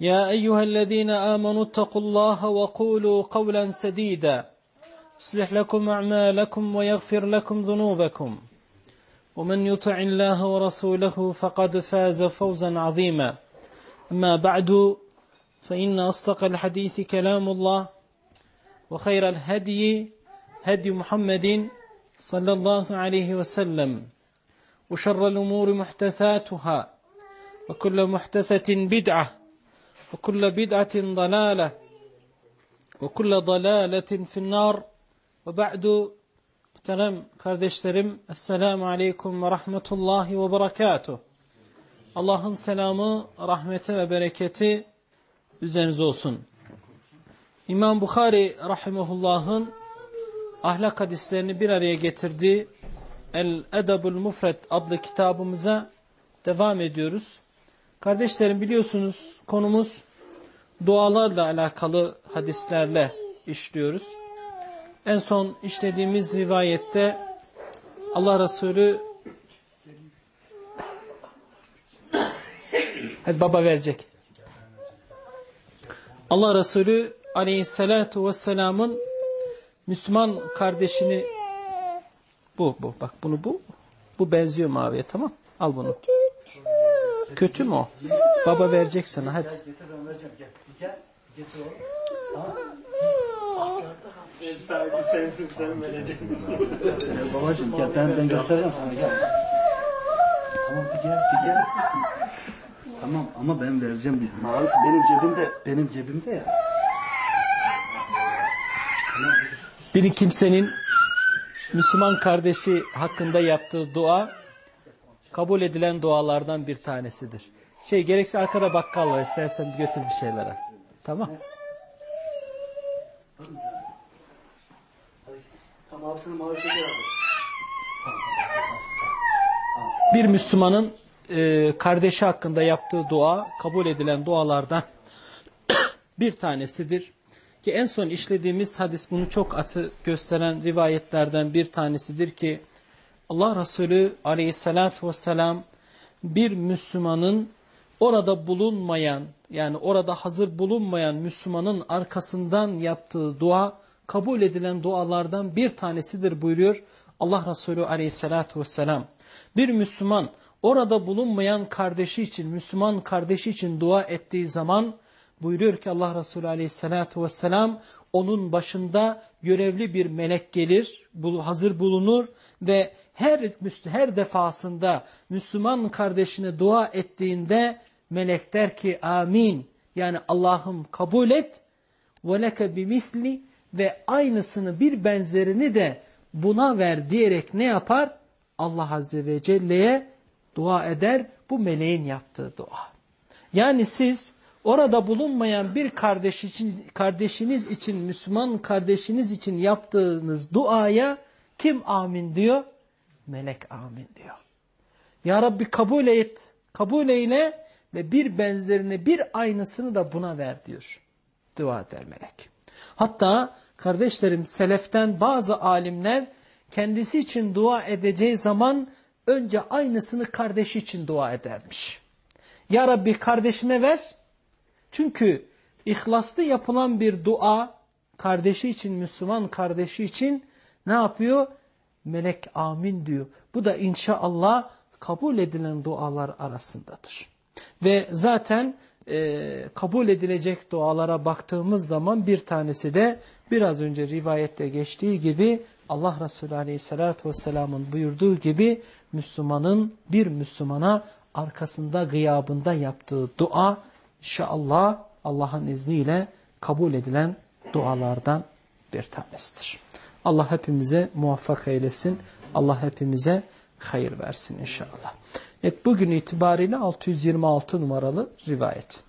يا أيها الذين آمنوا اتقوا الله وقولوا قولا سديدا. يصلح لكم أعمالكم ويغفر لكم ذنوبكم. ومن يطع الله ورسوله فقد فاز فوزا عظيما. أما بعد فإن أصدق الحديث كلام الله وخير الهدي هدي محمد صلى الله عليه وسلم وشر الأمور محدثاتها وكل محدثة بدعة وكل بدعة ضلالة وكل ضلالة في النار وبعد muhterem kardeşlerim Esselamu Aleyküm ve Rahmetullahi ve Berekatuh Allah'ın selamı, rahmeti ve bereketi üzerinize olsun. İmam Bukhari Rahimahullah'ın ahlak hadislerini bir araya getirdiği El Edebul Mufred adlı kitabımıza devam ediyoruz. Kardeşlerim biliyorsunuz konumuz dualarla alakalı hadislerle işliyoruz. En son işlediğimiz rivayette Allah Resulü Hadi baba verecek. Allah Resulü aleyhissalatu vesselamın Müslüman kardeşini bu bu bak bunu bu bu benziyor maviye tamam al bunu. Kötü mü o? Baba verecek sana hadi. Ev sahibi sensin sen vereceksin. Babacım gel ben, ben göstereceğim sana gel. Tamam bir gel bir gel. Tamam ama ben vereceğim bir. Mağarası benim cebimde benim cebimde ya. Bir kimsenin Müslüman kardeşi hakkında yaptığı dua kabul edilen dualardan bir tanesidir. Şey gerekse arkada bakkal var istersen götür bir şeylere. Tamam. Bir Müslümanın e, kardeşi hakkında yaptığı dua kabul edilen dualardan bir tanesidir. Ki en son işlediğimiz hadis bunu çok atı gösteren rivayetlerden bir tanesidir ki Allah Resulü aleyhissalatü vesselam bir Müslümanın orada bulunmayan yani orada hazır bulunmayan Müslümanın arkasından yaptığı dua kabul edilen dualardan bir tanesidir buyuruyor Allah Resulü aleyhissalatü vesselam. Bir Müslüman orada bulunmayan kardeşi için Müslüman kardeşi için dua ettiği zaman buyuruyor ki Allah Resulü aleyhissalatü vesselam onun başında görevli bir melek gelir, hazır bulunur ve her her defasında Müslüman kardeşine dua ettiğinde melek der ki amin. Yani Allah'ım kabul et ve leke bimisli ve aynısını bir benzerini de buna ver diyerek ne yapar? Allah Azze ve Celle'ye dua eder. Bu meleğin yaptığı dua. Yani siz orada bulunmayan bir kardeş için, kardeşiniz için, Müslüman kardeşiniz için yaptığınız duaya kim amin diyor? Melek amin diyor. Ya Rabbi kabul et, kabul eyle ve bir benzerini, bir aynısını da buna ver diyor. Dua eder melek. Hatta kardeşlerim seleften bazı alimler kendisi için dua edeceği zaman önce aynısını kardeşi için dua edermiş. Ya Rabbi kardeşime ver. Çünkü ihlaslı yapılan bir dua kardeşi için, Müslüman kardeşi için ne yapıyor? Melek amin diyor. Bu da inşallah kabul edilen dualar arasındadır. Ve zaten e, kabul edilecek dualara baktığımız zaman bir tanesi de biraz önce rivayette geçtiği gibi Allah Resulü Aleyhisselatü Vesselam'ın buyurduğu gibi Müslümanın bir Müslümana arkasında gıyabında yaptığı dua inşallah Allah'ın izniyle kabul edilen dualardan bir tanesidir. Allah hepimize muvaffak eylesin. Allah hepimize hayır versin inşallah. Evet bugün itibariyle 626 numaralı rivayet.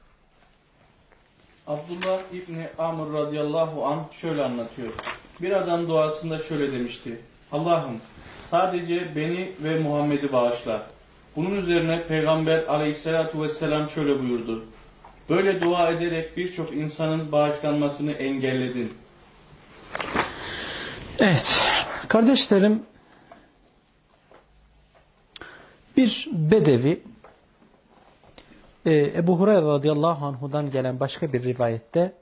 Abdullah İbni Amr radıyallahu an şöyle anlatıyor. Bir adam duasında şöyle demişti. Allah'ım sadece beni ve Muhammed'i bağışla. Bunun üzerine Peygamber aleyhissalatu vesselam şöyle buyurdu. Böyle dua ederek birçok insanın bağışlanmasını engelledin. Evet kardeşlerim bir bedevi e, Ebu Hureyre radıyallahu anhudan gelen başka bir rivayette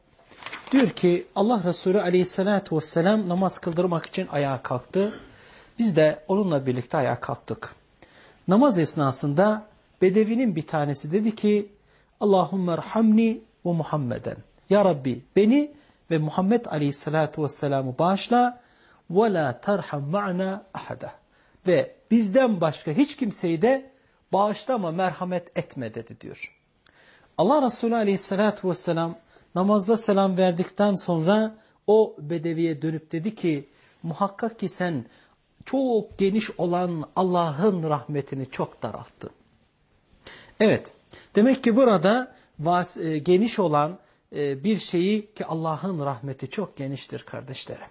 diyor ki Allah Resulü aleyhissalatu vesselam namaz kıldırmak için ayağa kalktı. Biz de onunla birlikte ayağa kalktık. Namaz esnasında bedevinin bir tanesi dedi ki Allahümme erhamni ve Muhammeden. Ya Rabbi beni ve Muhammed aleyhissalatu vesselam'ı bağışla la terham ma'na ahada. Ve bizden başka hiç kimseyi de bağışlama, merhamet etme dedi diyor. Allah Resulü aleyhissalatu vesselam namazda selam verdikten sonra o bedeviye dönüp dedi ki muhakkak ki sen çok geniş olan Allah'ın rahmetini çok daralttın. Evet demek ki burada e, geniş olan e, bir şeyi ki Allah'ın rahmeti çok geniştir kardeşlerim.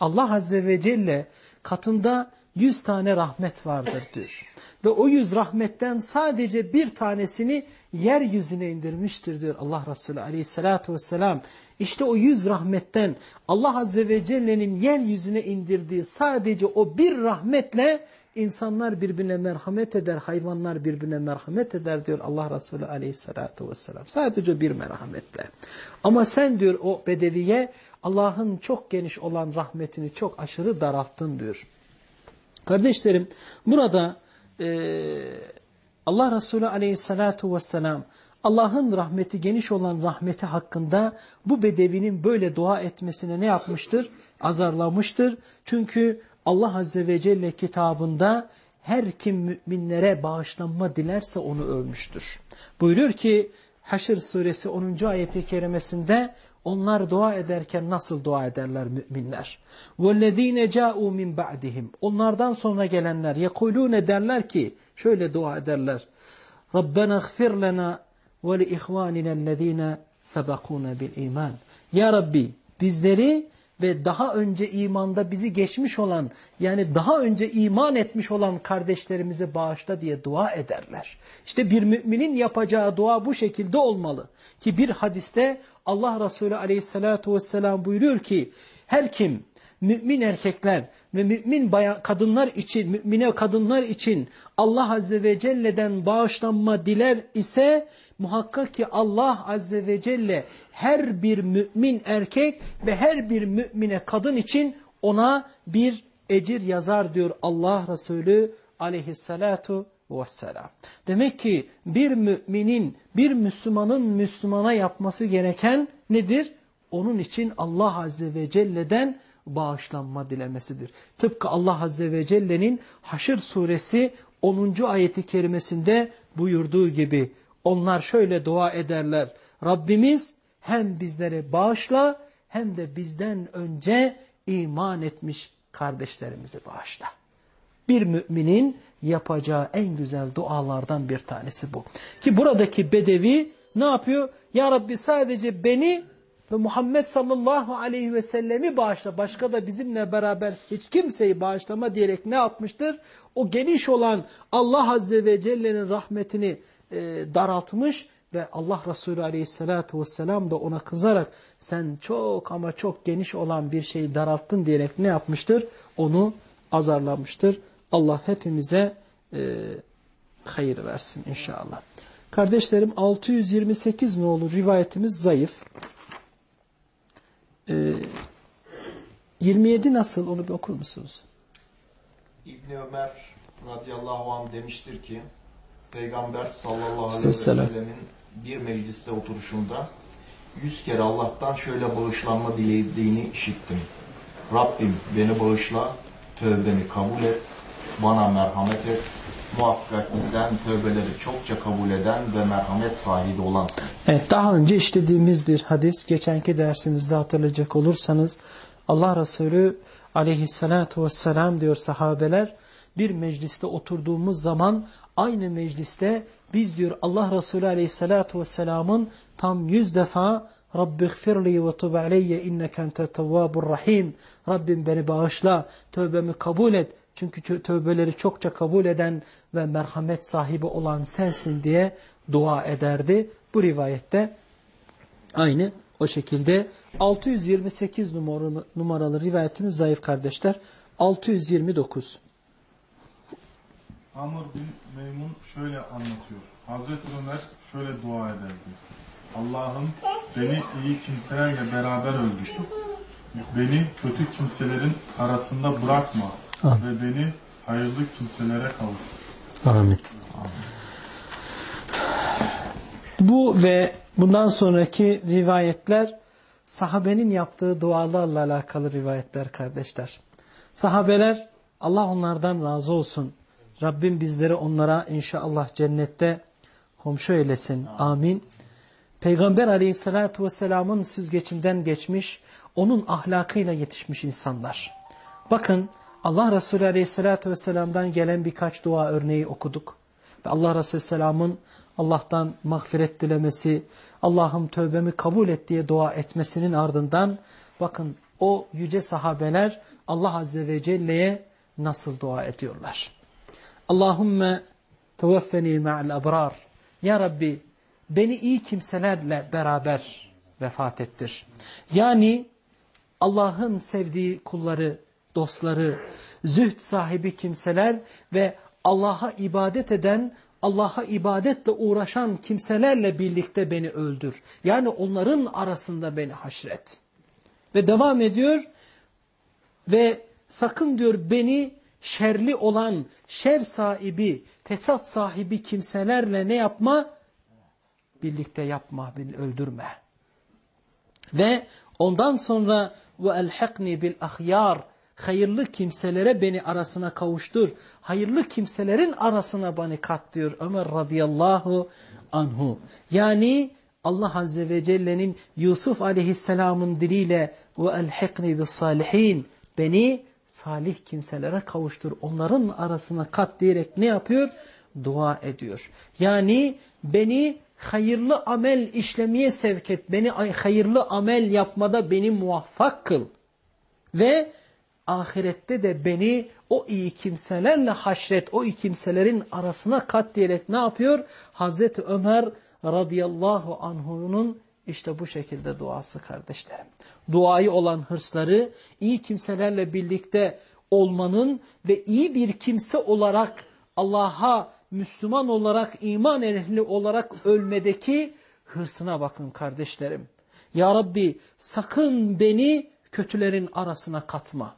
Allah Azze ve Celle katında yüz tane rahmet vardır diyor. Ve o yüz rahmetten sadece bir tanesini yeryüzüne indirmiştir diyor Allah Resulü aleyhissalatu vesselam. İşte o yüz rahmetten Allah Azze ve Celle'nin yeryüzüne indirdiği sadece o bir rahmetle insanlar birbirine merhamet eder, hayvanlar birbirine merhamet eder diyor Allah Resulü aleyhissalatu vesselam. Sadece bir merhametle. Ama sen diyor o bedeviye Allah'ın çok geniş olan rahmetini çok aşırı daralttın diyor. Kardeşlerim burada e, Allah Resulü aleyhissalatu vesselam Allah'ın rahmeti geniş olan rahmeti hakkında bu bedevinin böyle dua etmesine ne yapmıştır? Azarlamıştır. Çünkü Allah Azze ve Celle kitabında her kim müminlere bağışlanma dilerse onu övmüştür. Buyuruyor ki Haşr suresi 10. ayeti kerimesinde onlar dua ederken nasıl dua ederler müminler? وَالَّذ۪ينَ جَاءُوا مِنْ بَعْدِهِمْ Onlardan sonra gelenler يَقُولُونَ derler ki şöyle dua ederler. رَبَّنَا اغْفِرْ لَنَا وَلِإِخْوَانِنَا الَّذ۪ينَ سَبَقُونَ بِالْا۪يمَانِ Ya Rabbi bizleri ve daha önce imanda bizi geçmiş olan yani daha önce iman etmiş olan kardeşlerimizi bağışla diye dua ederler. İşte bir müminin yapacağı dua bu şekilde olmalı. Ki bir hadiste Allah Resulü aleyhissalatu vesselam buyuruyor ki her kim mümin erkekler ve mümin kadınlar için, mümine kadınlar için Allah Azze ve Celle'den bağışlanma diler ise muhakkak ki Allah Azze ve Celle her bir mümin erkek ve her bir mümine kadın için ona bir ecir yazar diyor Allah Resulü aleyhissalatu vesselam. Demek ki bir müminin, bir Müslümanın Müslümana yapması gereken nedir? Onun için Allah Azze ve Celle'den bağışlanma dilemesidir. Tıpkı Allah Azze ve Celle'nin Haşr suresi 10. ayeti kerimesinde buyurduğu gibi onlar şöyle dua ederler. Rabbimiz hem bizlere bağışla hem de bizden önce iman etmiş kardeşlerimizi bağışla. Bir müminin yapacağı en güzel dualardan bir tanesi bu. Ki buradaki bedevi ne yapıyor? Ya Rabbi sadece beni ve Muhammed sallallahu aleyhi ve sellemi bağışla. Başka da bizimle beraber hiç kimseyi bağışlama diyerek ne yapmıştır? O geniş olan Allah azze ve celle'nin rahmetini e, daraltmış ve Allah Resulü aleyhissalatu vesselam da ona kızarak sen çok ama çok geniş olan bir şeyi daralttın diyerek ne yapmıştır? Onu azarlamıştır. Allah hepimize e, hayır versin inşallah. Kardeşlerim 628 ne olur rivayetimiz zayıf. E, 27 nasıl onu bir okur musunuz? İbni Ömer radıyallahu anh demiştir ki Peygamber sallallahu aleyhi ve sellemin bir mecliste oturuşunda yüz kere Allah'tan şöyle bağışlanma dilediğini işittim. Rabbim beni bağışla, tövbemi kabul et, bana merhamet et. Muhakkak ki sen tövbeleri çokça kabul eden ve merhamet sahibi olansın. Evet daha önce işlediğimiz bir hadis. Geçenki dersimizde hatırlayacak olursanız Allah Resulü aleyhissalatu vesselam diyor sahabeler bir mecliste oturduğumuz zaman aynı mecliste biz diyor Allah Resulü aleyhissalatu vesselamın tam yüz defa Rabbi gfirli ve tub aleyye inneke ente tevvabur rahim Rabbim beni bağışla tövbemi kabul et çünkü tövbeleri çokça kabul eden ve merhamet sahibi olan sensin diye dua ederdi. Bu rivayette aynı o şekilde 628 numaralı, numaralı rivayetimiz zayıf kardeşler. 629. Amr bin Meymun şöyle anlatıyor. Hazreti Ömer şöyle dua ederdi. Allah'ım beni iyi kimselerle beraber öldür. Beni kötü kimselerin arasında bırakma. Ve beni hayırlı kimselere kavuştur. Amin. Bu ve bundan sonraki rivayetler sahabenin yaptığı dualarla alakalı rivayetler kardeşler. Sahabeler Allah onlardan razı olsun. Rabbim bizleri onlara inşallah cennette komşu eylesin. Amin. Peygamber aleyhissalatu vesselamın süzgecinden geçmiş, onun ahlakıyla yetişmiş insanlar. Bakın Allah Resulü aleyhissalatu vesselam'dan gelen birkaç dua örneği okuduk. Ve Allah Resulü selamın Allah'tan mağfiret dilemesi, Allah'ım tövbemi kabul et diye dua etmesinin ardından bakın o yüce sahabeler Allah Azze ve Celle'ye nasıl dua ediyorlar. Allahümme tevaffeni ma'al abrar. Ya Rabbi beni iyi kimselerle beraber vefat ettir. Yani Allah'ın sevdiği kulları, dostları, zühd sahibi kimseler ve Allah'a ibadet eden, Allah'a ibadetle uğraşan kimselerle birlikte beni öldür. Yani onların arasında beni haşret. Ve devam ediyor ve sakın diyor beni şerli olan, şer sahibi, fesat sahibi kimselerle ne yapma? Birlikte yapma, öldürme. Ve ondan sonra bil ahyar hayırlı kimselere beni arasına kavuştur. Hayırlı kimselerin arasına beni kat diyor Ömer radıyallahu anhu. Yani Allah azze ve celle'nin Yusuf aleyhisselamın diliyle bis salihin beni salih kimselere kavuştur. Onların arasına kat diyerek ne yapıyor? Dua ediyor. Yani beni hayırlı amel işlemeye sevk et. Beni hayırlı amel yapmada beni muvaffak kıl. Ve ahirette de beni o iyi kimselerle haşret, o iyi kimselerin arasına kat diyerek ne yapıyor? Hazreti Ömer radıyallahu anhunun işte bu şekilde duası kardeşlerim. Duayı olan hırsları iyi kimselerle birlikte olmanın ve iyi bir kimse olarak Allah'a Müslüman olarak, iman ehli olarak ölmedeki hırsına bakın kardeşlerim. Ya Rabbi sakın beni kötülerin arasına katma.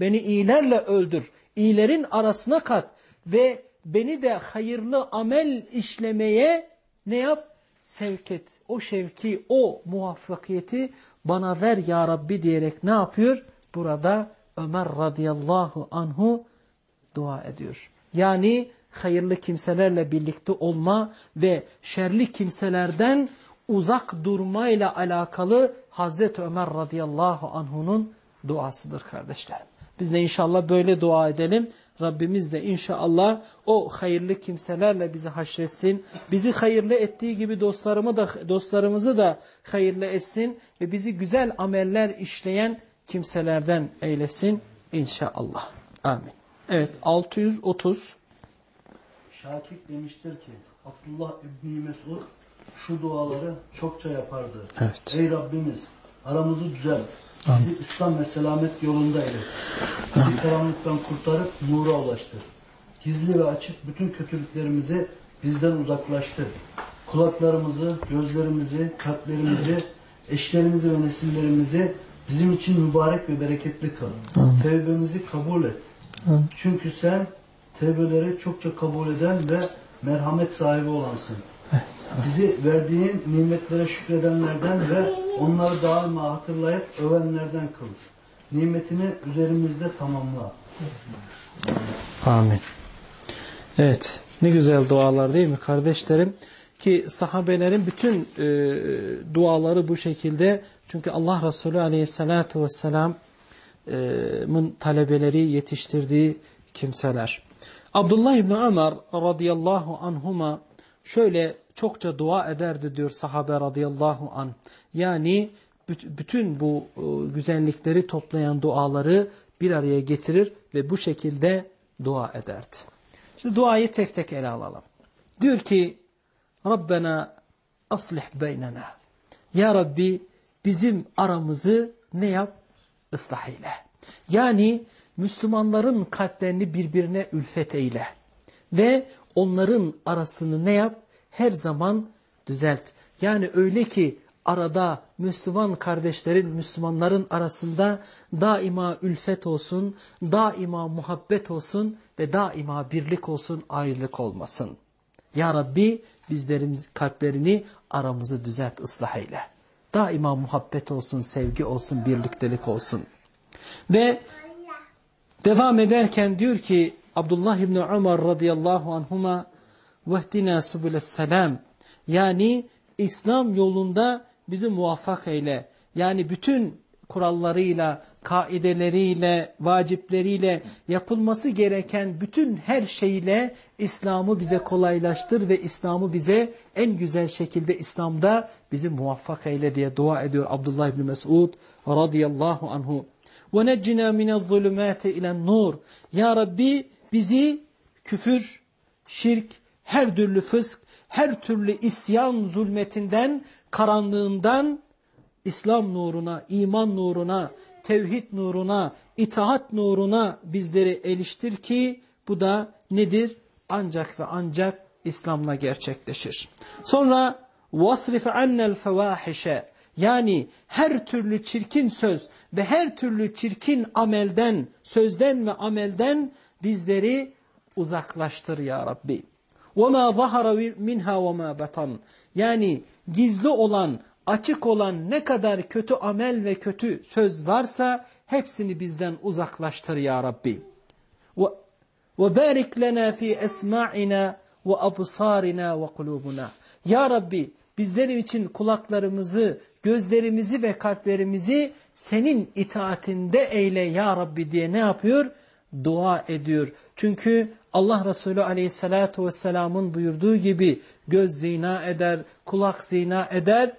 Beni iyilerle öldür. İyilerin arasına kat. Ve beni de hayırlı amel işlemeye ne yap? Sevk et. O şevki, o muvaffakiyeti bana ver ya Rabbi diyerek ne yapıyor? Burada Ömer radıyallahu anhu dua ediyor. Yani hayırlı kimselerle birlikte olma ve şerli kimselerden uzak durmayla alakalı Hazreti Ömer radıyallahu anhunun duasıdır kardeşlerim. Biz de inşallah böyle dua edelim. Rabbimiz de inşallah o hayırlı kimselerle bizi haşretsin. Bizi hayırlı ettiği gibi dostlarımı da dostlarımızı da hayırlı etsin ve bizi güzel ameller işleyen kimselerden eylesin inşallah. Amin. Evet 630 Şakir demiştir ki Abdullah İbni Mesud şu duaları çokça yapardı. Evet. Ey Rabbimiz aramızı düzelt. Bizi İslam ve selamet yolundaydı. Karanlıktan kurtarıp nura ulaştır. Gizli ve açık bütün kötülüklerimizi bizden uzaklaştır. Kulaklarımızı, gözlerimizi, kalplerimizi, eşlerimizi ve nesillerimizi bizim için mübarek ve bereketli kıl. Tevbemizi kabul et. Çünkü sen tevbeleri çokça kabul eden ve merhamet sahibi olansın. Bizi verdiğin nimetlere şükredenlerden ve onları daima hatırlayıp övenlerden kıl. Nimetini üzerimizde tamamla. Amin. Evet. Ne güzel dualar değil mi kardeşlerim? Ki sahabelerin bütün e, duaları bu şekilde. Çünkü Allah Resulü Aleyhisselatü Vesselam'ın talebeleri yetiştirdiği kimseler. Abdullah İbni Ömer radıyallahu anhuma şöyle çokça dua ederdi diyor sahabe radıyallahu an. Yani bütün bu e, güzellikleri toplayan duaları bir araya getirir ve bu şekilde dua ederdi. Şimdi duayı tek tek ele alalım. Diyor ki Rabbena aslih beynena. Ya Rabbi bizim aramızı ne yap? Islah eyle. Yani Müslümanların kalplerini birbirine ülfet eyle. Ve onların arasını ne yap? Her zaman düzelt. Yani öyle ki arada Müslüman kardeşlerin, Müslümanların arasında daima ülfet olsun, daima muhabbet olsun ve daima birlik olsun, ayrılık olmasın. Ya Rabbi bizlerimiz kalplerini aramızı düzelt, ıslah eyle. Daima muhabbet olsun, sevgi olsun, birliktelik olsun. Ve devam ederken diyor ki Abdullah İbni Umar radıyallahu anhuma vehdina subülesselam yani İslam yolunda bizi muvaffak eyle. Yani bütün kurallarıyla, kaideleriyle, vacipleriyle yapılması gereken bütün her şeyle İslam'ı bize kolaylaştır ve İslam'ı bize en güzel şekilde İslam'da bizi muvaffak eyle diye dua ediyor Abdullah İbni Mesud radıyallahu anhu. وَنَجِّنَا مِنَ الظُّلُمَاتِ اِلَى nur. Ya Rabbi bizi küfür, şirk, her türlü fısk, her türlü isyan zulmetinden, karanlığından İslam nuruna, iman nuruna, tevhid nuruna, itaat nuruna bizleri eriştir ki bu da nedir? Ancak ve ancak İslam'la gerçekleşir. Sonra vasrif annel fevahişe yani her türlü çirkin söz ve her türlü çirkin amelden, sözden ve amelden bizleri uzaklaştır ya Rabbi. وَمَا ظَهَرَ مِنْهَا وَمَا بَطَنْ Yani gizli olan, açık olan ne kadar kötü amel ve kötü söz varsa hepsini bizden uzaklaştır ya Rabbi. وَبَارِكْ لَنَا ف۪ي أَسْمَاعِنَا وَأَبْصَارِنَا وَقُلُوبُنَا Ya Rabbi bizlerim için kulaklarımızı, gözlerimizi ve kalplerimizi senin itaatinde eyle ya Rabbi diye ne yapıyor? Dua ediyor. Çünkü Allah Resulü aleyhissalatu vesselamın buyurduğu gibi göz zina eder, kulak zina eder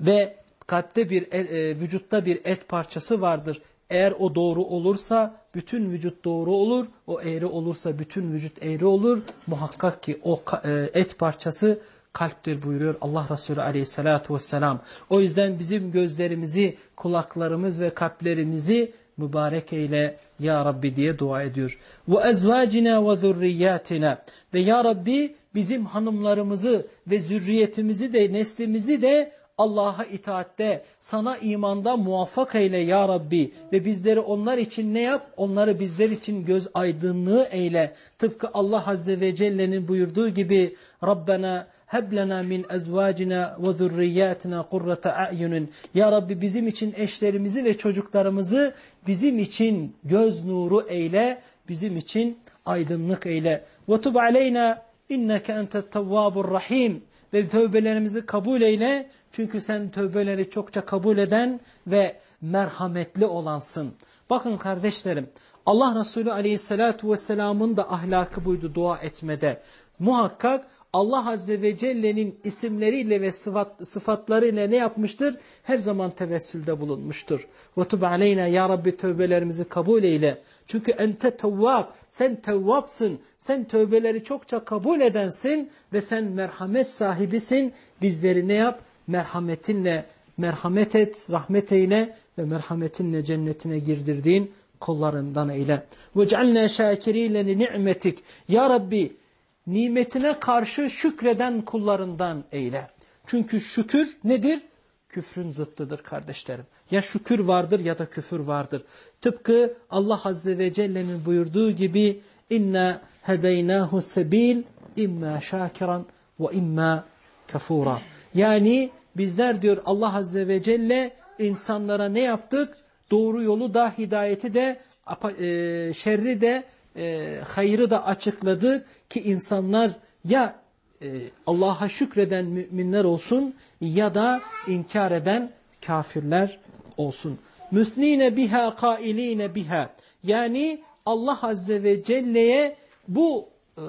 ve kalpte bir, e, e, vücutta bir et parçası vardır. Eğer o doğru olursa bütün vücut doğru olur, o eğri olursa bütün vücut eğri olur. Muhakkak ki o e, et parçası kalptir buyuruyor Allah Resulü aleyhissalatu vesselam. O yüzden bizim gözlerimizi, kulaklarımız ve kalplerimizi mübarek eyle ya Rabbi diye dua ediyor. Ve ezvacina ve zurriyatina ve ya Rabbi bizim hanımlarımızı ve zürriyetimizi de neslimizi de Allah'a itaatte, sana imanda muvaffak eyle ya Rabbi ve bizleri onlar için ne yap? Onları bizler için göz aydınlığı eyle. Tıpkı Allah Azze ve Celle'nin buyurduğu gibi Rabbena heblena min ezvacina ve zurriyatina kurrata a'yunun. Ya Rabbi bizim için eşlerimizi ve çocuklarımızı bizim için göz nuru eyle, bizim için aydınlık eyle. Tub aleyna inneke entet tevvabur rahim. Ve tövbelerimizi kabul eyle. Çünkü sen tövbeleri çokça kabul eden ve merhametli olansın. Bakın kardeşlerim Allah Resulü aleyhissalatu vesselamın da ahlakı buydu dua etmede. Muhakkak Allah Azze ve Celle'nin isimleriyle ve sıfat, sıfatlarıyla ne yapmıştır? Her zaman tevessülde bulunmuştur. وَتُبْ عَلَيْنَا Ya Rabbi tövbelerimizi kabul eyle. Çünkü ente tevvab, sen tevvapsın, sen tövbeleri çokça kabul edensin ve sen merhamet sahibisin. Bizleri ne yap? Merhametinle, merhamet et, rahmet eyle ve merhametinle cennetine girdirdiğin kullarından eyle. وَجْعَلْنَا شَاكِرِينَ لِنِعْمَتِكَ Ya Rabbi nimetine karşı şükreden kullarından eyle. Çünkü şükür nedir? Küfrün zıttıdır kardeşlerim. Ya şükür vardır ya da küfür vardır. Tıpkı Allah Azze ve Celle'nin buyurduğu gibi inna hedeynahu sebil imma şakiran ve imma kafura. Yani bizler diyor Allah Azze ve Celle insanlara ne yaptık? Doğru yolu da hidayeti de e, şerri de e, hayrı da açıkladı ki insanlar ya e, Allah'a şükreden müminler olsun ya da inkar eden kafirler olsun. Müsnine biha kailine biha. Yani Allah Azze ve Celle'ye bu e,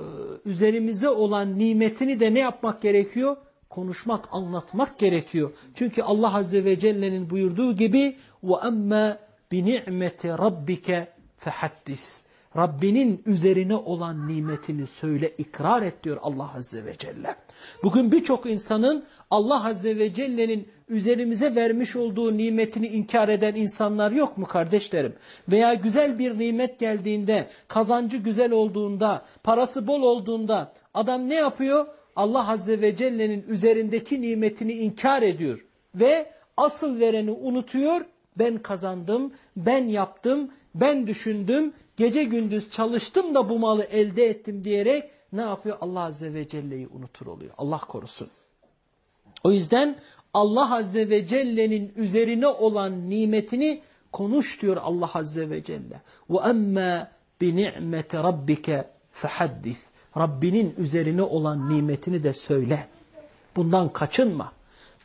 üzerimize olan nimetini de ne yapmak gerekiyor? Konuşmak, anlatmak gerekiyor. Çünkü Allah Azze ve Celle'nin buyurduğu gibi وَأَمَّا بِنِعْمَةِ رَبِّكَ فَحَدِّسِ Rabbinin üzerine olan nimetini söyle, ikrar et diyor Allah Azze ve Celle. Bugün birçok insanın Allah Azze ve Celle'nin üzerimize vermiş olduğu nimetini inkar eden insanlar yok mu kardeşlerim? Veya güzel bir nimet geldiğinde, kazancı güzel olduğunda, parası bol olduğunda adam ne yapıyor? Allah Azze ve Celle'nin üzerindeki nimetini inkar ediyor. Ve asıl vereni unutuyor. Ben kazandım, ben yaptım, ben düşündüm, gece gündüz çalıştım da bu malı elde ettim diyerek ne yapıyor? Allah Azze ve Celle'yi unutur oluyor. Allah korusun. O yüzden Allah Azze ve Celle'nin üzerine olan nimetini konuş diyor Allah Azze ve Celle. وَأَمَّا بِنِعْمَةِ رَبِّكَ فَحَدِّث Rabbinin üzerine olan nimetini de söyle. Bundan kaçınma.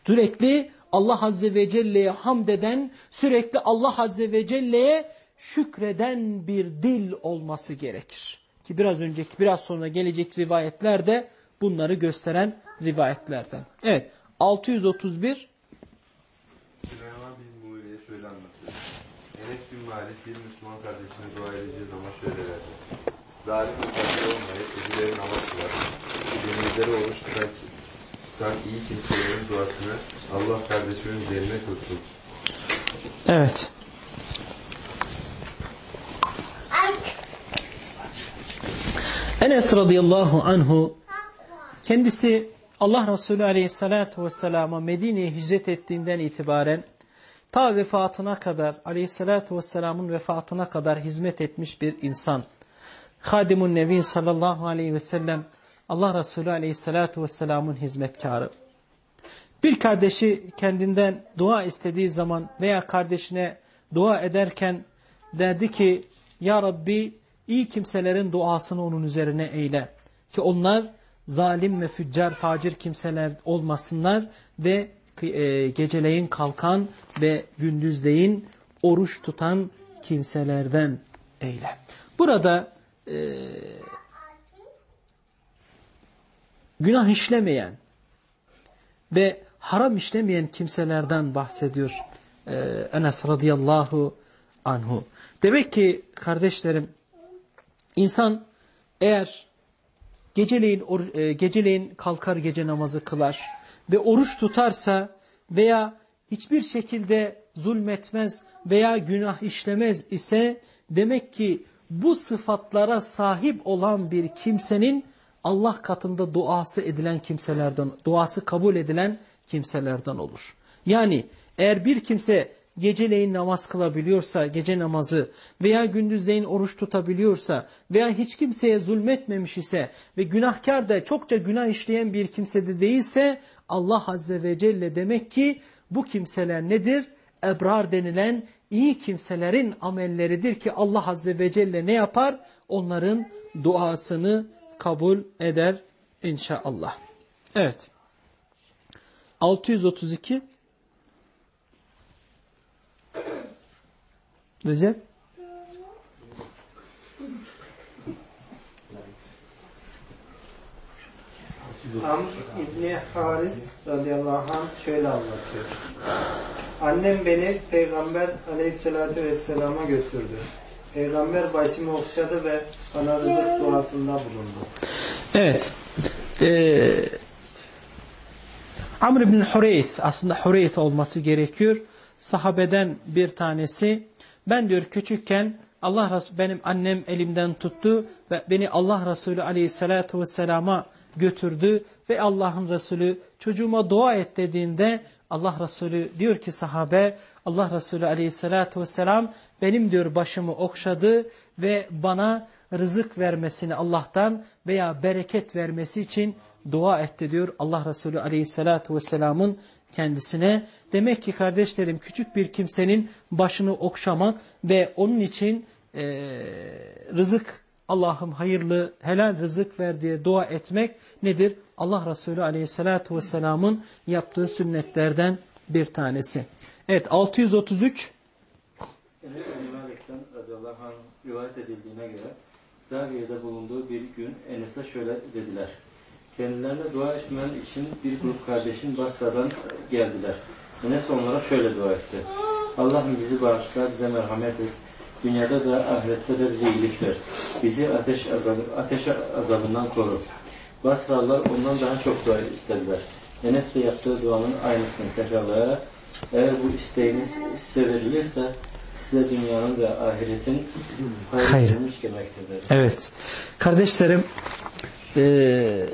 Sürekli Allah Azze ve Celle'ye hamd eden, sürekli Allah Azze ve Celle'ye şükreden bir dil olması gerekir. Ki biraz önceki, biraz sonra gelecek rivayetler de bunları gösteren rivayetlerden. Evet, 631 Süleyman bin Muğri'ye şöyle anlatıyor. Enes bin Malik bir Müslüman kardeşine dua edeceği zaman şöyle derdi. Zalim ve kadir olmayıp ödüleri namaz kılar. Denizleri tutan, tutan iyi kimselerin duasını Allah kardeşimin üzerine kılsın. Evet. Enes radıyallahu anhu kendisi Allah Resulü aleyhissalatu vesselama Medine'ye hicret ettiğinden itibaren ta vefatına kadar aleyhissalatu vesselamın vefatına kadar hizmet etmiş bir insan. Hadimun Nebi sallallahu aleyhi ve sellem Allah Resulü aleyhissalatu vesselamın hizmetkarı. Bir kardeşi kendinden dua istediği zaman veya kardeşine dua ederken derdi ki Ya Rabbi iyi kimselerin duasını onun üzerine eyle. Ki onlar zalim ve füccar facir kimseler olmasınlar ve e, geceleyin kalkan ve gündüzleyin oruç tutan kimselerden eyle. Burada e, günah işlemeyen ve haram işlemeyen kimselerden bahsediyor e, Enes radıyallahu anhu. Demek ki kardeşlerim insan eğer geceleyin, e, geceleyin kalkar gece namazı kılar ve oruç tutarsa veya hiçbir şekilde zulmetmez veya günah işlemez ise demek ki bu sıfatlara sahip olan bir kimsenin Allah katında duası edilen kimselerden, duası kabul edilen kimselerden olur. Yani eğer bir kimse geceleyin namaz kılabiliyorsa, gece namazı veya gündüzleyin oruç tutabiliyorsa veya hiç kimseye zulmetmemiş ise ve günahkar da çokça günah işleyen bir kimse de değilse Allah Azze ve Celle demek ki bu kimseler nedir? Ebrar denilen iyi kimselerin amelleridir ki Allah Azze ve Celle ne yapar? Onların duasını kabul eder inşallah. Evet. 632 Recep Amr İbni Haris radıyallahu anh şöyle anlatıyor. Annem beni Peygamber aleyhissalatü vesselama götürdü. Peygamber başımı okşadı ve bana rızık duasında bulundu. Evet. Ee, Amr ibn Hureys aslında Hureys olması gerekiyor. Sahabeden bir tanesi. Ben diyor küçükken Allah benim annem elimden tuttu ve beni Allah Resulü aleyhissalatu vesselama götürdü ve Allah'ın Resulü çocuğuma dua et dediğinde Allah Resulü diyor ki sahabe Allah Resulü aleyhissalatu vesselam benim diyor başımı okşadı ve bana rızık vermesini Allah'tan veya bereket vermesi için dua etti diyor Allah Resulü Aleyhisselatü Vesselam'ın kendisine. Demek ki kardeşlerim küçük bir kimsenin başını okşamak ve onun için e, rızık Allah'ım hayırlı helal rızık ver diye dua etmek nedir? Allah Resulü Aleyhisselatü Vesselam'ın yaptığı sünnetlerden bir tanesi. Evet 633 Enes bin Malik'ten radıyallahu anh rivayet edildiğine göre Zaviye'de bulunduğu bir gün Enes'e şöyle dediler. Kendilerine dua etmen için bir grup kardeşin Basra'dan geldiler. Enes onlara şöyle dua etti. Allah'ım bizi bağışla, bize merhamet et. Dünyada da ahirette de bize iyilik ver. Bizi ateş, azabı, ateş azabından koru. Basralılar ondan daha çok dua istediler. Enes de yaptığı duanın aynısını tekrarlayarak eğer bu isteğiniz size verilirse size dünyanın ve ahiretin Hayır. hayır demektir. Evet. Kardeşlerim e,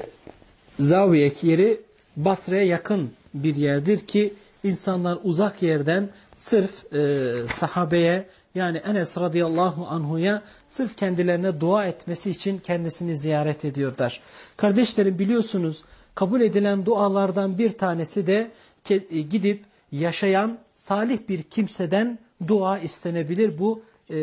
Zaviye yeri Basra'ya yakın bir yerdir ki insanlar uzak yerden sırf e, sahabeye yani Enes radıyallahu anhuya sırf kendilerine dua etmesi için kendisini ziyaret ediyorlar. Kardeşlerim biliyorsunuz kabul edilen dualardan bir tanesi de e, gidip yaşayan salih bir kimseden dua istenebilir. Bu e,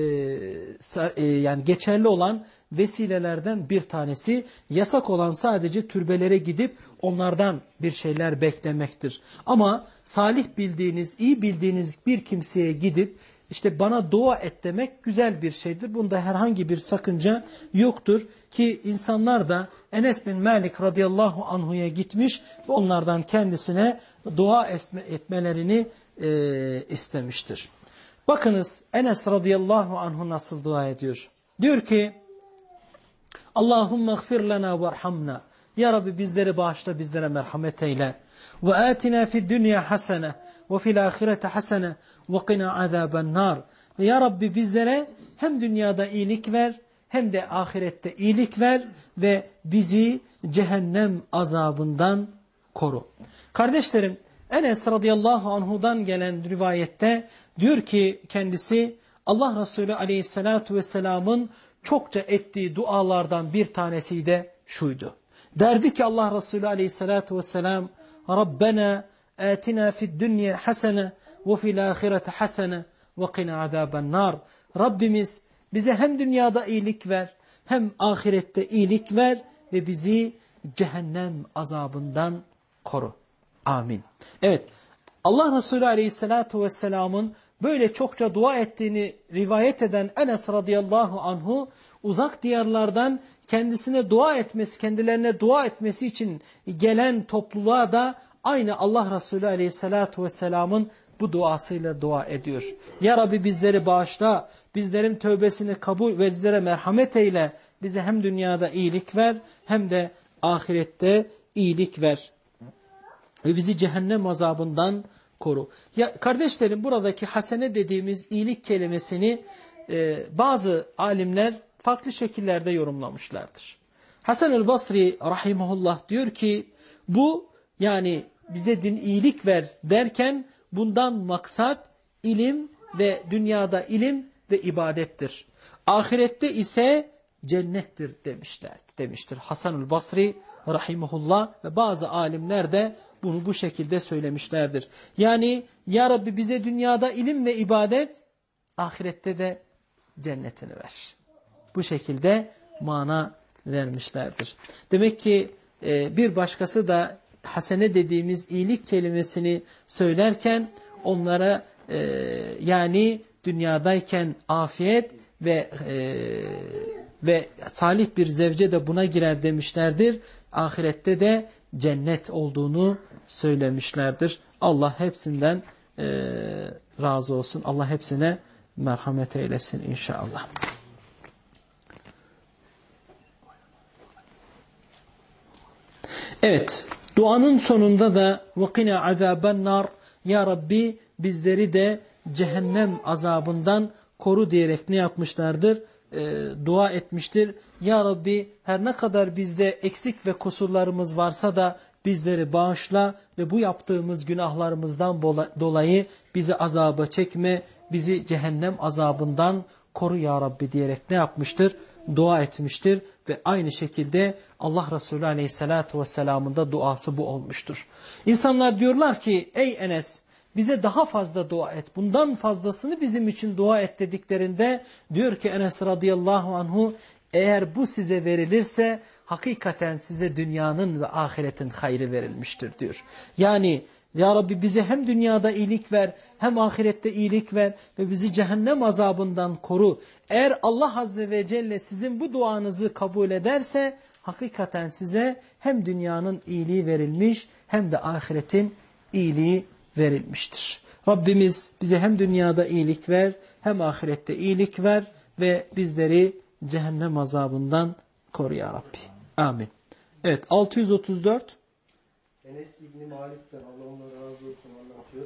e, yani geçerli olan vesilelerden bir tanesi. Yasak olan sadece türbelere gidip onlardan bir şeyler beklemektir. Ama salih bildiğiniz, iyi bildiğiniz bir kimseye gidip işte bana dua et demek güzel bir şeydir. Bunda herhangi bir sakınca yoktur ki insanlar da Enes bin Malik radıyallahu anhuya gitmiş ve onlardan kendisine dua etmelerini e, istemiştir. Bakınız Enes radıyallahu anhu nasıl dua ediyor. Diyor ki Allahümme gfir lana verhamna. Ya Rabbi bizleri bağışla bizlere merhamet eyle. Ve atina fid dünya hasene ve fil ahirete hasene ve qina azaben nar. Ya Rabbi bizlere hem dünyada iyilik ver hem de ahirette iyilik ver ve bizi cehennem azabından koru. Kardeşlerim Enes radıyallahu anhudan gelen rivayette diyor ki kendisi Allah Resulü aleyhissalatu vesselamın çokça ettiği dualardan bir tanesi de şuydu. Derdi ki Allah Resulü aleyhissalatu vesselam Rabbena atina fid dünya hasene ve fil ahirete hasene ve qina azaben nar. Rabbimiz bize hem dünyada iyilik ver hem ahirette iyilik ver ve bizi cehennem azabından koru. Amin. Evet Allah Resulü Aleyhisselatü Vesselam'ın böyle çokça dua ettiğini rivayet eden Enes radıyallahu anhu uzak diyarlardan kendisine dua etmesi, kendilerine dua etmesi için gelen topluluğa da aynı Allah Resulü Aleyhisselatü Vesselam'ın bu duasıyla dua ediyor. Ya Rabbi bizleri bağışla, bizlerin tövbesini kabul ve bizlere merhamet eyle. Bize hem dünyada iyilik ver hem de ahirette iyilik ver. Ve bizi cehennem azabından koru. Ya kardeşlerim buradaki hasene dediğimiz iyilik kelimesini e, bazı alimler farklı şekillerde yorumlamışlardır. Hasan el Basri rahimahullah diyor ki bu yani bize din iyilik ver derken bundan maksat ilim ve dünyada ilim ve ibadettir. Ahirette ise cennettir demişler demiştir. Hasanül Basri rahimahullah ve bazı alimler de bunu bu şekilde söylemişlerdir. Yani ya Rabbi bize dünyada ilim ve ibadet, ahirette de cennetini ver. Bu şekilde mana vermişlerdir. Demek ki e, bir başkası da hasene dediğimiz iyilik kelimesini söylerken onlara e, yani dünyadayken afiyet ve e, ve salih bir zevce de buna girer demişlerdir. Ahirette de cennet olduğunu söylemişlerdir. Allah hepsinden e, razı olsun. Allah hepsine merhamet eylesin inşallah. Evet, duanın sonunda da وَقِنَا عَذَابَ النَّارِ Ya Rabbi bizleri de cehennem azabından koru diyerek ne yapmışlardır? E, dua etmiştir. Ya Rabbi her ne kadar bizde eksik ve kusurlarımız varsa da bizleri bağışla ve bu yaptığımız günahlarımızdan dolayı bizi azaba çekme, bizi cehennem azabından koru ya Rabbi diyerek ne yapmıştır? dua etmiştir ve aynı şekilde Allah Resulü Aleyhisselatü Vesselam'ın da duası bu olmuştur. İnsanlar diyorlar ki ey Enes bize daha fazla dua et. Bundan fazlasını bizim için dua et dediklerinde diyor ki Enes radıyallahu anhu eğer bu size verilirse hakikaten size dünyanın ve ahiretin hayrı verilmiştir diyor. Yani ya Rabbi bize hem dünyada iyilik ver hem ahirette iyilik ver ve bizi cehennem azabından koru. Eğer Allah Azze ve Celle sizin bu duanızı kabul ederse hakikaten size hem dünyanın iyiliği verilmiş hem de ahiretin iyiliği verilmiştir. Rabbimiz bize hem dünyada iyilik ver hem ahirette iyilik ver ve bizleri cehennem azabından koru ya Rabbi. Amin. Evet 634 Enes İbni Malik'ten Allah ondan razı olsun anlatıyor.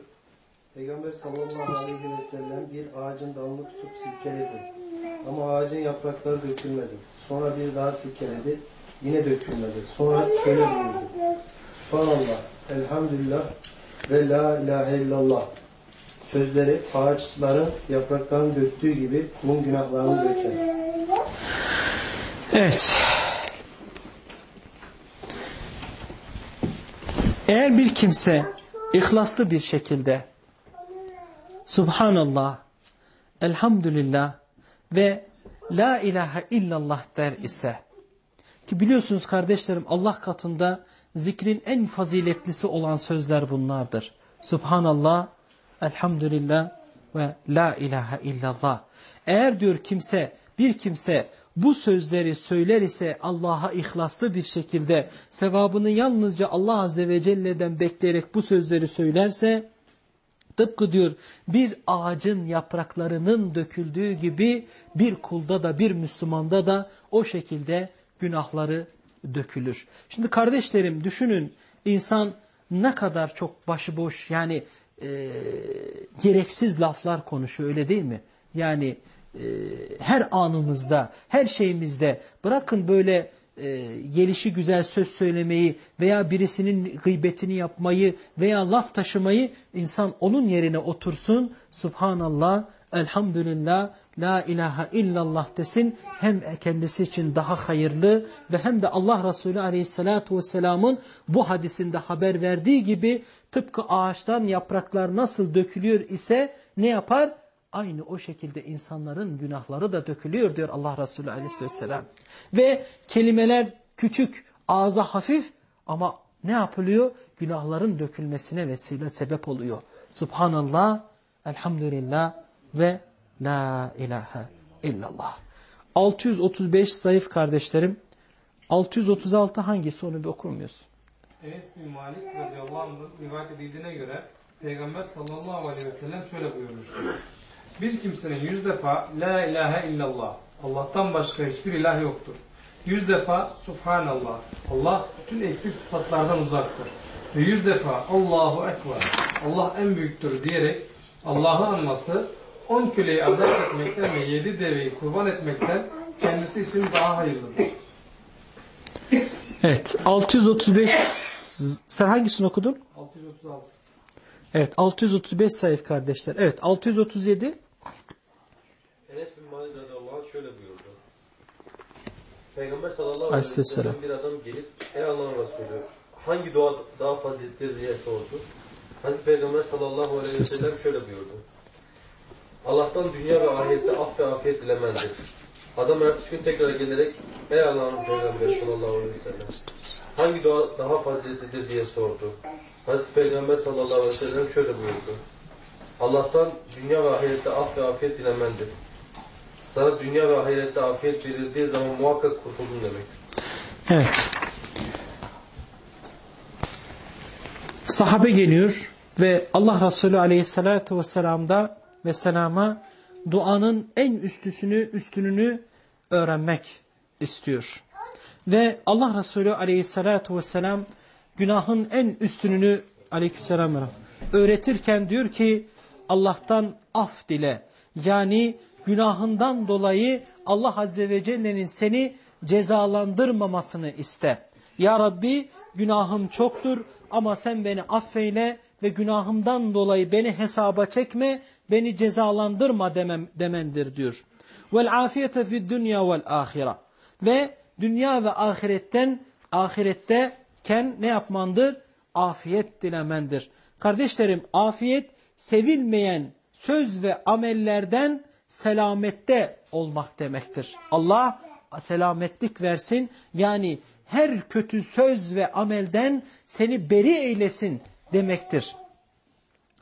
Peygamber sallallahu aleyhi ve sellem bir ağacın dalını tutup silkeledi. Ama ağacın yaprakları dökülmedi. Sonra bir daha silkeledi. Yine dökülmedi. Sonra şöyle buyurdu. Subhanallah, elhamdülillah ve la ilahe illallah. Sözleri ağaçların yapraklarını döktüğü gibi kulun günahlarını döker. Evet. Eğer bir kimse ihlaslı bir şekilde Subhanallah, Elhamdülillah ve La ilahe illallah der ise ki biliyorsunuz kardeşlerim Allah katında zikrin en faziletlisi olan sözler bunlardır. Subhanallah, Elhamdülillah ve La ilahe illallah. Eğer diyor kimse, bir kimse bu sözleri söyler ise Allah'a ihlaslı bir şekilde sevabını yalnızca Allah Azze ve Celle'den bekleyerek bu sözleri söylerse tıpkı diyor bir ağacın yapraklarının döküldüğü gibi bir kulda da bir Müslümanda da o şekilde günahları dökülür. Şimdi kardeşlerim düşünün insan ne kadar çok başıboş yani gereksiz laflar konuşuyor öyle değil mi? Yani e, her anımızda, her şeyimizde bırakın böyle e, gelişi güzel söz söylemeyi veya birisinin gıybetini yapmayı veya laf taşımayı insan onun yerine otursun. Subhanallah, elhamdülillah, la ilahe illallah desin. Hem kendisi için daha hayırlı ve hem de Allah Resulü aleyhissalatu vesselamın bu hadisinde haber verdiği gibi tıpkı ağaçtan yapraklar nasıl dökülüyor ise ne yapar? Aynı o şekilde insanların günahları da dökülüyor diyor Allah Resulü aleyhisselam. Ve kelimeler küçük, ağza hafif ama ne yapılıyor? Günahların dökülmesine vesile sebep oluyor. Subhanallah, elhamdülillah ve la ilahe illallah. 635 zayıf kardeşlerim. 636 hangisi onu bir okur muyuz? Enes bin Malik radıyallahu anh'ın rivayet edildiğine göre Peygamber sallallahu aleyhi ve sellem şöyle buyurmuştur. Bir kimsenin yüz defa La ilahe illallah Allah'tan başka hiçbir ilah yoktur. Yüz defa Subhanallah Allah bütün eksik sıfatlardan uzaktır. Ve yüz defa Allahu Ekber Allah en büyüktür diyerek Allah'ı anması on köleyi azat etmekten ve yedi deveyi kurban etmekten kendisi için daha hayırlıdır. Evet 635 sen hangisini okudun? 636 Evet 635 sayf kardeşler. Evet 637 Enes bin Malik radıyallahu anh şöyle buyurdu. Peygamber sallallahu aleyhi ve sellem bir adam gelip ey Allah'ın Resulü hangi dua daha faziletlidir diye sordu. Hazreti Peygamber sallallahu aleyhi ve sellem şöyle buyurdu. Allah'tan dünya ve ahirette af ve afiyet dilemendir. Adam ertesi gün tekrar gelerek ey Allah'ın Peygamberi sallallahu aleyhi ve sellem hangi dua daha faziletlidir diye sordu. Hazreti Peygamber sallallahu aleyhi ve sellem şöyle buyurdu. Allah'tan dünya ve ahirette af ve afiyet dilemendir. Sana dünya ve ahirette afiyet verildiği zaman muhakkak kurtuldun demek. Evet. Sahabe geliyor ve Allah Resulü aleyhissalatu vesselam'da ve selama duanın en üstüsünü, üstününü öğrenmek istiyor. Ve Allah Resulü aleyhissalatu vesselam günahın en üstününü aleykümselam öğretirken diyor ki Allah'tan af dile. Yani günahından dolayı Allah Azze ve Celle'nin seni cezalandırmamasını iste. Ya Rabbi günahım çoktur ama sen beni affeyle ve günahımdan dolayı beni hesaba çekme, beni cezalandırma demem, demendir diyor. vel afiyete fid dünya vel ahire. Ve dünya ve ahiretten ahiretteken ne yapmandır? Afiyet dilemendir. Kardeşlerim afiyet sevilmeyen söz ve amellerden selamette olmak demektir. Allah selametlik versin. Yani her kötü söz ve amelden seni beri eylesin demektir.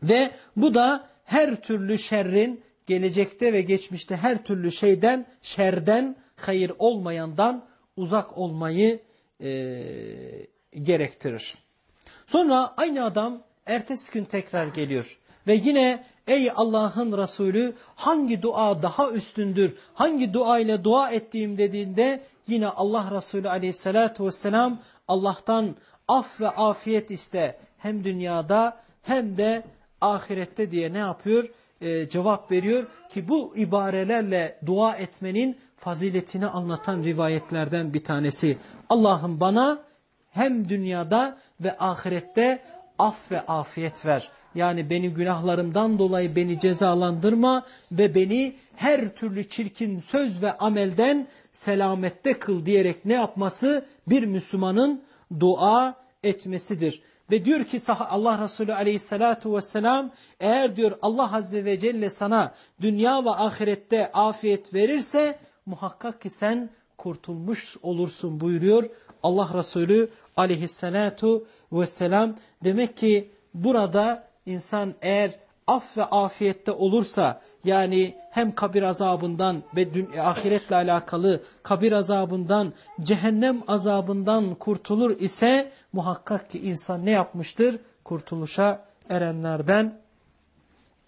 Ve bu da her türlü şerrin gelecekte ve geçmişte her türlü şeyden, şerden, hayır olmayandan uzak olmayı e, gerektirir. Sonra aynı adam ertesi gün tekrar geliyor. Ve yine ey Allah'ın Resulü hangi dua daha üstündür, hangi dua ile dua ettiğim dediğinde yine Allah Resulü aleyhissalatu vesselam Allah'tan af ve afiyet iste hem dünyada hem de ahirette diye ne yapıyor? Ee, cevap veriyor ki bu ibarelerle dua etmenin faziletini anlatan rivayetlerden bir tanesi. Allah'ım bana hem dünyada ve ahirette af ve afiyet ver. Yani beni günahlarımdan dolayı beni cezalandırma ve beni her türlü çirkin söz ve amelden selamette kıl diyerek ne yapması? Bir Müslümanın dua etmesidir. Ve diyor ki Allah Resulü aleyhissalatu vesselam eğer diyor Allah Azze ve Celle sana dünya ve ahirette afiyet verirse muhakkak ki sen kurtulmuş olursun buyuruyor Allah Resulü aleyhissalatu vesselam. Demek ki burada insan eğer af ve afiyette olursa yani hem kabir azabından ve ahiretle alakalı kabir azabından, cehennem azabından kurtulur ise muhakkak ki insan ne yapmıştır? Kurtuluşa erenlerden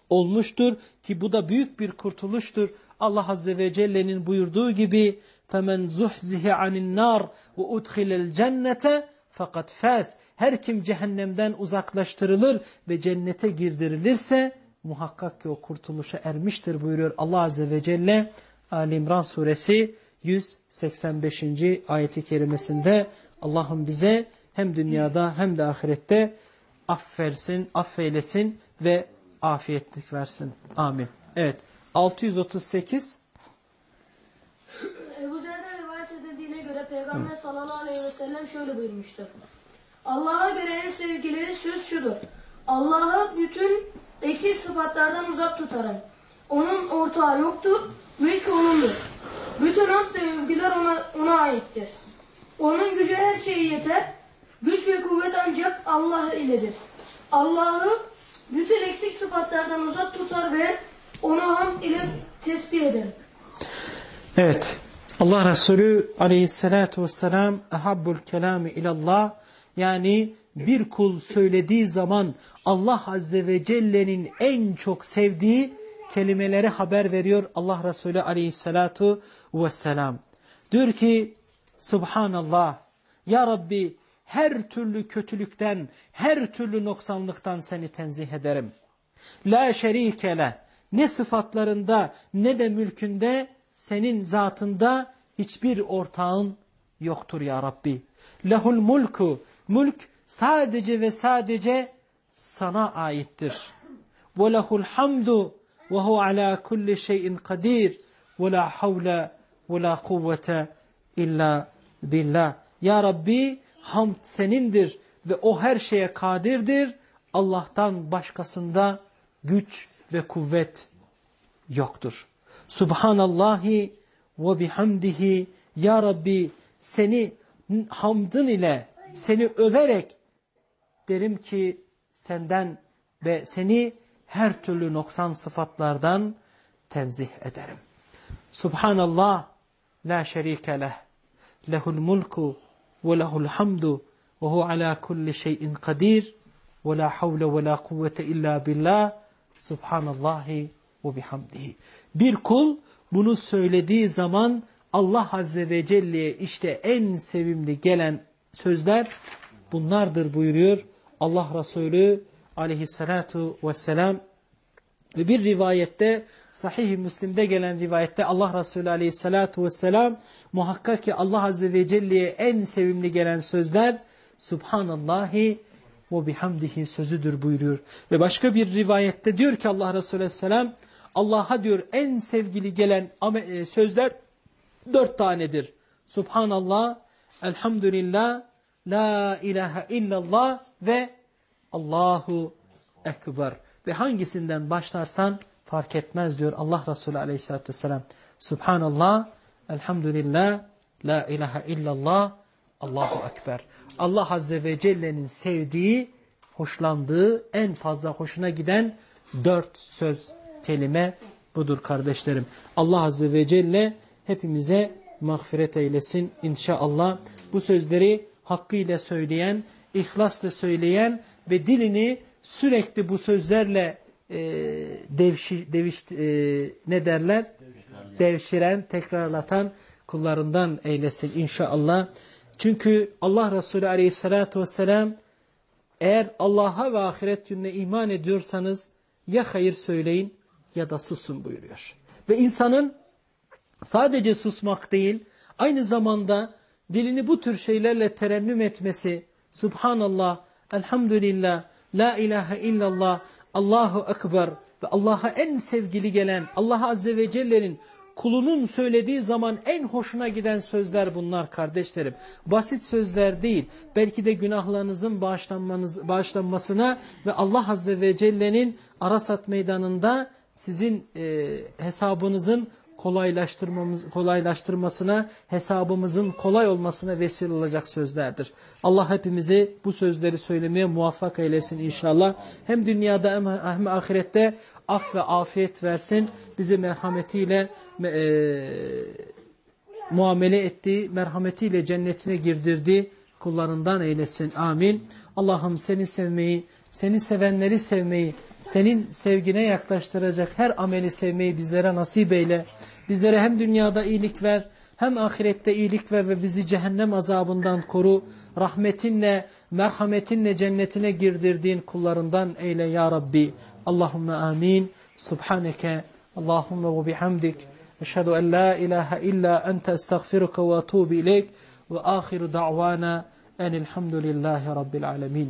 olmuştur ki bu da büyük bir kurtuluştur. Allah Azze ve Celle'nin buyurduğu gibi فَمَنْ زُحْزِهِ عَنِ النَّارِ وَاُدْخِلَ الْجَنَّةَ fakat fez her kim cehennemden uzaklaştırılır ve cennete girdirilirse muhakkak ki o kurtuluşa ermiştir buyuruyor Allah Azze ve Celle Ali İmran suresi 185. ayeti kerimesinde Allah'ım bize hem dünyada hem de ahirette affetsin, affeylesin ve afiyetlik versin. Amin. Evet. 638 Ebu Zer'den rivayet edildiğine Peygamber sallallahu aleyhi ve sellem şöyle buyurmuştur. Allah'a göre en sevgili söz şudur. Allah'ı bütün eksik sıfatlardan uzak tutarım. Onun ortağı yoktur, mülk onundur. Bütün hamd ve övgüler ona, ona aittir. Onun gücü her şeye yeter. Güç ve kuvvet ancak Allah iledir. Allah'ı bütün eksik sıfatlardan uzak tutar ve ona hamd ile tesbih eder. Evet. Allah Resulü aleyhissalatu vesselam ehabbul kelami ilallah yani bir kul söylediği zaman Allah Azze ve Celle'nin en çok sevdiği kelimeleri haber veriyor Allah Resulü aleyhissalatu vesselam. Diyor ki Subhanallah Ya Rabbi her türlü kötülükten, her türlü noksanlıktan seni tenzih ederim. La şerikele ne sıfatlarında ne de mülkünde senin zatında hiçbir ortağın yoktur ya Rabbi. Lehul mulku, mülk sadece ve sadece sana aittir. Ve lehul hamdu ve hu ala kulli şeyin kadir ve la havle ve la kuvvete illa billah. Ya Rabbi hamd senindir ve o her şeye kadirdir. Allah'tan başkasında güç ve kuvvet yoktur. Subhanallahi ve bihamdihi Ya Rabbi seni hamdın ile seni överek derim ki senden ve seni her türlü noksan sıfatlardan tenzih ederim. Subhanallah la şerike leh. Lehul mulku ve lehul hamdu ve hu ala kulli şeyin kadir ve la havle ve la kuvvete illa billah. Subhanallahi ve bihamdihi. Bir kul bunu söylediği zaman Allah Azze ve Celle'ye işte en sevimli gelen sözler bunlardır buyuruyor Allah Resulü aleyhissalatu vesselam. Ve bir rivayette sahih-i Müslim'de gelen rivayette Allah Resulü aleyhissalatu vesselam muhakkak ki Allah Azze ve Celle'ye en sevimli gelen sözler Subhanallahi ve bihamdihi sözüdür buyuruyor. Ve başka bir rivayette diyor ki Allah Resulü aleyhisselam Allah'a diyor en sevgili gelen e, sözler dört tanedir. Subhanallah, Elhamdülillah, La ilahe illallah ve Allahu Ekber. Ve hangisinden başlarsan fark etmez diyor Allah Resulü aleyhissalatü vesselam. Subhanallah, Elhamdülillah, La ilahe illallah, Allahu Ekber. Allah Azze ve Celle'nin sevdiği, hoşlandığı, en fazla hoşuna giden dört söz, kelime budur kardeşlerim. Allah Azze ve Celle hepimize mağfiret eylesin inşallah. Bu sözleri hakkıyla söyleyen, ihlasla söyleyen ve dilini sürekli bu sözlerle e, devşi, deviş, e, ne derler? Devşiren, tekrarlatan kullarından eylesin inşallah. Çünkü Allah Resulü aleyhissalatu vesselam eğer Allah'a ve ahiret gününe iman ediyorsanız ya hayır söyleyin ya da susun buyuruyor. Ve insanın sadece susmak değil aynı zamanda dilini bu tür şeylerle terennüm etmesi Subhanallah, Elhamdülillah, La ilahe illallah, Allahu Ekber ve Allah'a en sevgili gelen Allah Azze ve Celle'nin kulunun söylediği zaman en hoşuna giden sözler bunlar kardeşlerim. Basit sözler değil. Belki de günahlarınızın bağışlanmanız, bağışlanmasına ve Allah Azze ve Celle'nin Arasat meydanında sizin e, hesabınızın kolaylaştırmamız, kolaylaştırmasına, hesabımızın kolay olmasına vesile olacak sözlerdir. Allah hepimizi bu sözleri söylemeye muvaffak eylesin inşallah. Hem dünyada hem ahirette af ve afiyet versin. Bizi merhametiyle e, muamele ettiği, merhametiyle cennetine girdirdi. Kullarından eylesin. Amin. Allah'ım seni sevmeyi, seni sevenleri sevmeyi, senin sevgine yaklaştıracak her ameli sevmeyi bizlere nasip eyle. Bizlere hem dünyada iyilik ver, hem ahirette iyilik ver ve bizi cehennem azabından koru. Rahmetinle, merhametinle cennetine girdirdiğin kullarından eyle ya Rabbi. Allahümme amin. Subhaneke Allahümme ve bihamdik. Eşhedü en la ilahe illa ente estağfiruka ve atubu ileyk. Ve ahiru da'vana enilhamdülillahi rabbil alemin.